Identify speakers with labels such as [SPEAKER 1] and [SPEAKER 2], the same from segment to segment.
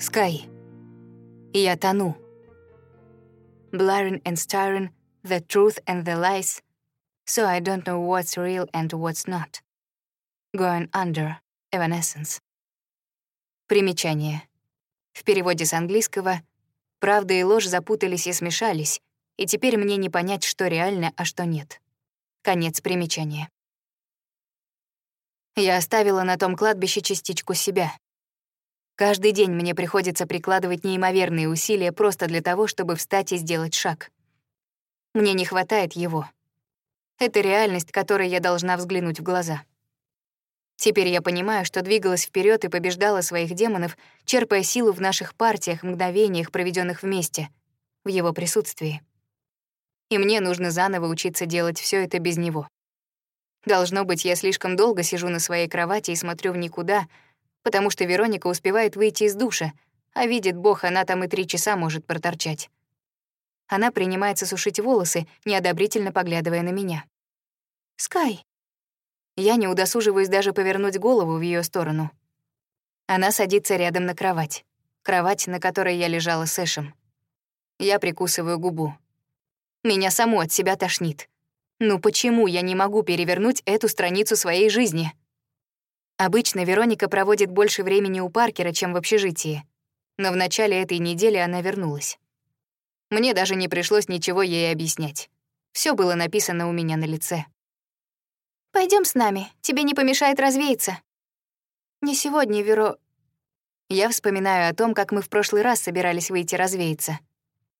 [SPEAKER 1] Скай. Я тону. Blurring and starring, the truth and the lies, so I don't know what's real and what's not. Going under, Evanescence. Примечание. В переводе с английского «правда и ложь запутались и смешались, и теперь мне не понять, что реально, а что нет». Конец примечания. Я оставила на том кладбище частичку себя. Каждый день мне приходится прикладывать неимоверные усилия просто для того, чтобы встать и сделать шаг. Мне не хватает его. Это реальность, которой я должна взглянуть в глаза. Теперь я понимаю, что двигалась вперед и побеждала своих демонов, черпая силу в наших партиях, мгновениях, проведенных вместе, в его присутствии. И мне нужно заново учиться делать все это без него. Должно быть, я слишком долго сижу на своей кровати и смотрю в никуда, потому что Вероника успевает выйти из душа, а видит Бог, она там и три часа может проторчать. Она принимается сушить волосы, неодобрительно поглядывая на меня. «Скай!» Я не удосуживаюсь даже повернуть голову в ее сторону. Она садится рядом на кровать. Кровать, на которой я лежала с Эшем. Я прикусываю губу. Меня саму от себя тошнит. Ну почему я не могу перевернуть эту страницу своей жизни? Обычно Вероника проводит больше времени у Паркера, чем в общежитии. Но в начале этой недели она вернулась. Мне даже не пришлось ничего ей объяснять. Все было написано у меня на лице. Пойдем с нами, тебе не помешает развеяться». «Не сегодня, Веро...» Я вспоминаю о том, как мы в прошлый раз собирались выйти развеяться.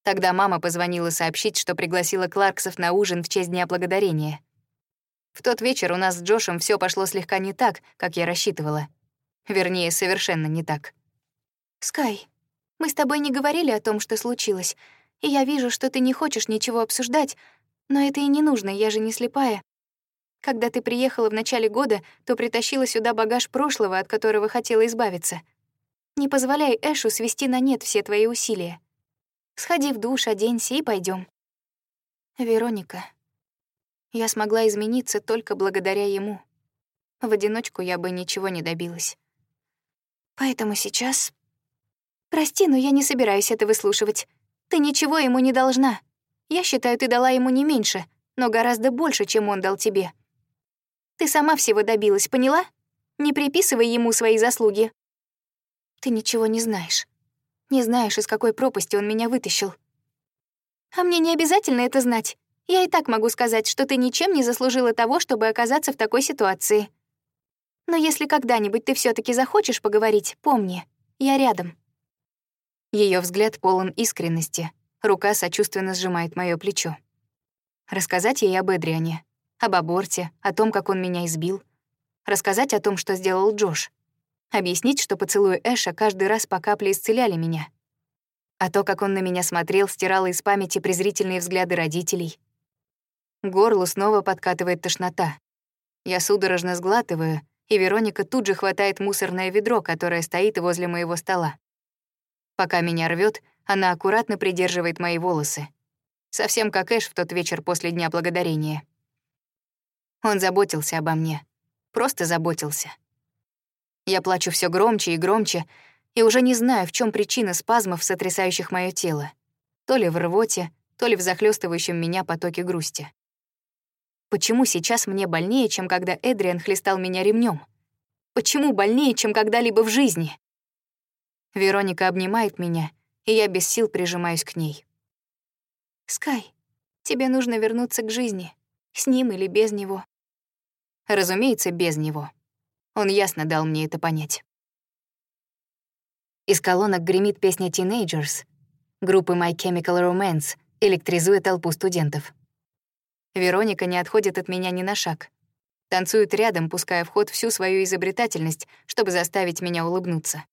[SPEAKER 1] Тогда мама позвонила сообщить, что пригласила Кларксов на ужин в честь Дня Благодарения. В тот вечер у нас с Джошем все пошло слегка не так, как я рассчитывала. Вернее, совершенно не так. «Скай, мы с тобой не говорили о том, что случилось, и я вижу, что ты не хочешь ничего обсуждать, но это и не нужно, я же не слепая. Когда ты приехала в начале года, то притащила сюда багаж прошлого, от которого хотела избавиться. Не позволяй Эшу свести на нет все твои усилия. Сходи в душ, оденься и пойдем. Вероника. Я смогла измениться только благодаря ему. В одиночку я бы ничего не добилась. Поэтому сейчас... Прости, но я не собираюсь это выслушивать. Ты ничего ему не должна. Я считаю, ты дала ему не меньше, но гораздо больше, чем он дал тебе. Ты сама всего добилась, поняла? Не приписывай ему свои заслуги. Ты ничего не знаешь. Не знаешь, из какой пропасти он меня вытащил. А мне не обязательно это знать. Я и так могу сказать, что ты ничем не заслужила того, чтобы оказаться в такой ситуации. Но если когда-нибудь ты все таки захочешь поговорить, помни, я рядом. Ее взгляд полон искренности. Рука сочувственно сжимает мое плечо. Рассказать ей об Эдриане, об аборте, о том, как он меня избил. Рассказать о том, что сделал Джош. Объяснить, что поцелуи Эша каждый раз по капле исцеляли меня. А то, как он на меня смотрел, стирало из памяти презрительные взгляды родителей. Горлу снова подкатывает тошнота. Я судорожно сглатываю, и Вероника тут же хватает мусорное ведро, которое стоит возле моего стола. Пока меня рвет, она аккуратно придерживает мои волосы. Совсем как Эш в тот вечер после Дня Благодарения. Он заботился обо мне. Просто заботился. Я плачу все громче и громче, и уже не знаю, в чем причина спазмов, сотрясающих мое тело. То ли в рвоте, то ли в захлестывающем меня потоке грусти. Почему сейчас мне больнее, чем когда Эдриан хлестал меня ремнем? Почему больнее, чем когда-либо в жизни? Вероника обнимает меня, и я без сил прижимаюсь к ней. «Скай, тебе нужно вернуться к жизни, с ним или без него. Разумеется, без него. Он ясно дал мне это понять. Из колонок гремит песня Teenagers. Группы My Chemical Romance электризует толпу студентов. Вероника не отходит от меня ни на шаг. Танцует рядом, пуская в ход всю свою изобретательность, чтобы заставить меня улыбнуться.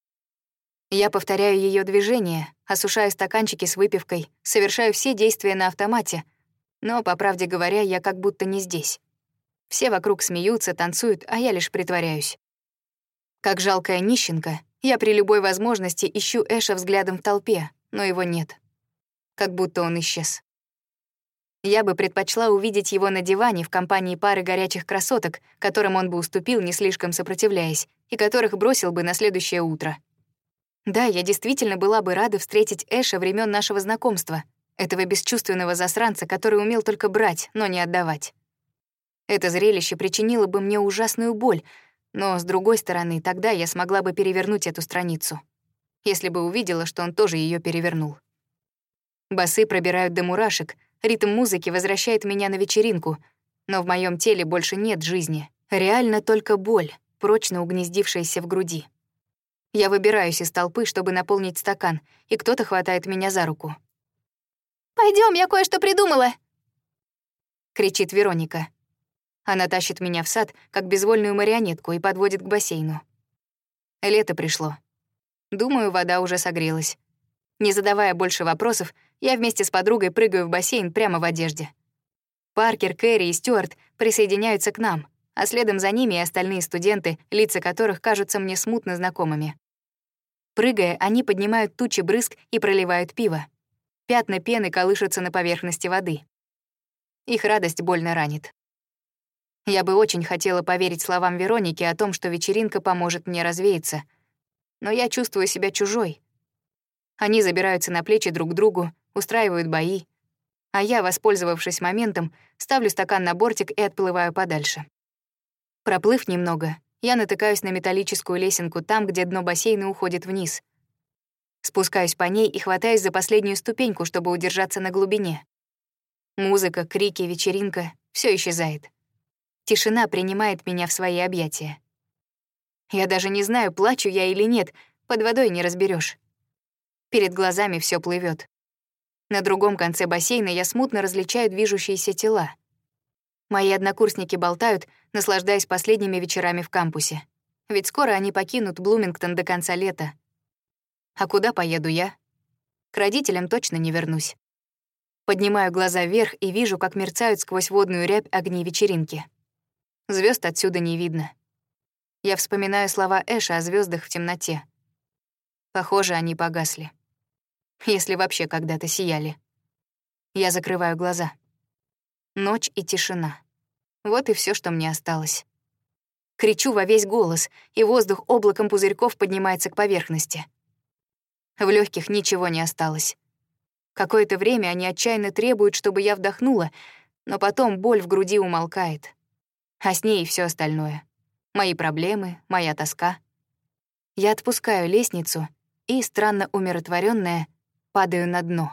[SPEAKER 1] Я повторяю ее движения, осушаю стаканчики с выпивкой, совершаю все действия на автомате, но, по правде говоря, я как будто не здесь. Все вокруг смеются, танцуют, а я лишь притворяюсь. Как жалкая нищенка, я при любой возможности ищу Эша взглядом в толпе, но его нет. Как будто он исчез. Я бы предпочла увидеть его на диване в компании пары горячих красоток, которым он бы уступил, не слишком сопротивляясь, и которых бросил бы на следующее утро. Да, я действительно была бы рада встретить Эша времен нашего знакомства, этого бесчувственного засранца, который умел только брать, но не отдавать. Это зрелище причинило бы мне ужасную боль, но, с другой стороны, тогда я смогла бы перевернуть эту страницу, если бы увидела, что он тоже ее перевернул. Басы пробирают до мурашек, ритм музыки возвращает меня на вечеринку, но в моем теле больше нет жизни. Реально только боль, прочно угнездившаяся в груди. Я выбираюсь из толпы, чтобы наполнить стакан, и кто-то хватает меня за руку. Пойдем, я кое-что придумала!» — кричит Вероника. Она тащит меня в сад, как безвольную марионетку, и подводит к бассейну. Лето пришло. Думаю, вода уже согрелась. Не задавая больше вопросов, я вместе с подругой прыгаю в бассейн прямо в одежде. Паркер, Кэрри и Стюарт присоединяются к нам, а следом за ними и остальные студенты, лица которых кажутся мне смутно знакомыми. Прыгая, они поднимают тучи брызг и проливают пиво. Пятна пены колышутся на поверхности воды. Их радость больно ранит. Я бы очень хотела поверить словам Вероники о том, что вечеринка поможет мне развеяться. Но я чувствую себя чужой. Они забираются на плечи друг к другу, устраивают бои. А я, воспользовавшись моментом, ставлю стакан на бортик и отплываю подальше. Проплыв немного, я натыкаюсь на металлическую лесенку там, где дно бассейна уходит вниз. Спускаюсь по ней и хватаюсь за последнюю ступеньку, чтобы удержаться на глубине. Музыка, крики, вечеринка — все исчезает. Тишина принимает меня в свои объятия. Я даже не знаю, плачу я или нет, под водой не разберешь. Перед глазами все плывет. На другом конце бассейна я смутно различаю движущиеся тела — Мои однокурсники болтают, наслаждаясь последними вечерами в кампусе. Ведь скоро они покинут Блумингтон до конца лета. А куда поеду я? К родителям точно не вернусь. Поднимаю глаза вверх и вижу, как мерцают сквозь водную рябь огни вечеринки. Звезд отсюда не видно. Я вспоминаю слова Эша о звездах в темноте. Похоже, они погасли. Если вообще когда-то сияли. Я закрываю глаза. Ночь и тишина. Вот и все, что мне осталось. Кричу во весь голос, и воздух облаком пузырьков поднимается к поверхности. В легких ничего не осталось. Какое-то время они отчаянно требуют, чтобы я вдохнула, но потом боль в груди умолкает. А с ней и все остальное. Мои проблемы, моя тоска. Я отпускаю лестницу и, странно умиротворенная, падаю на дно.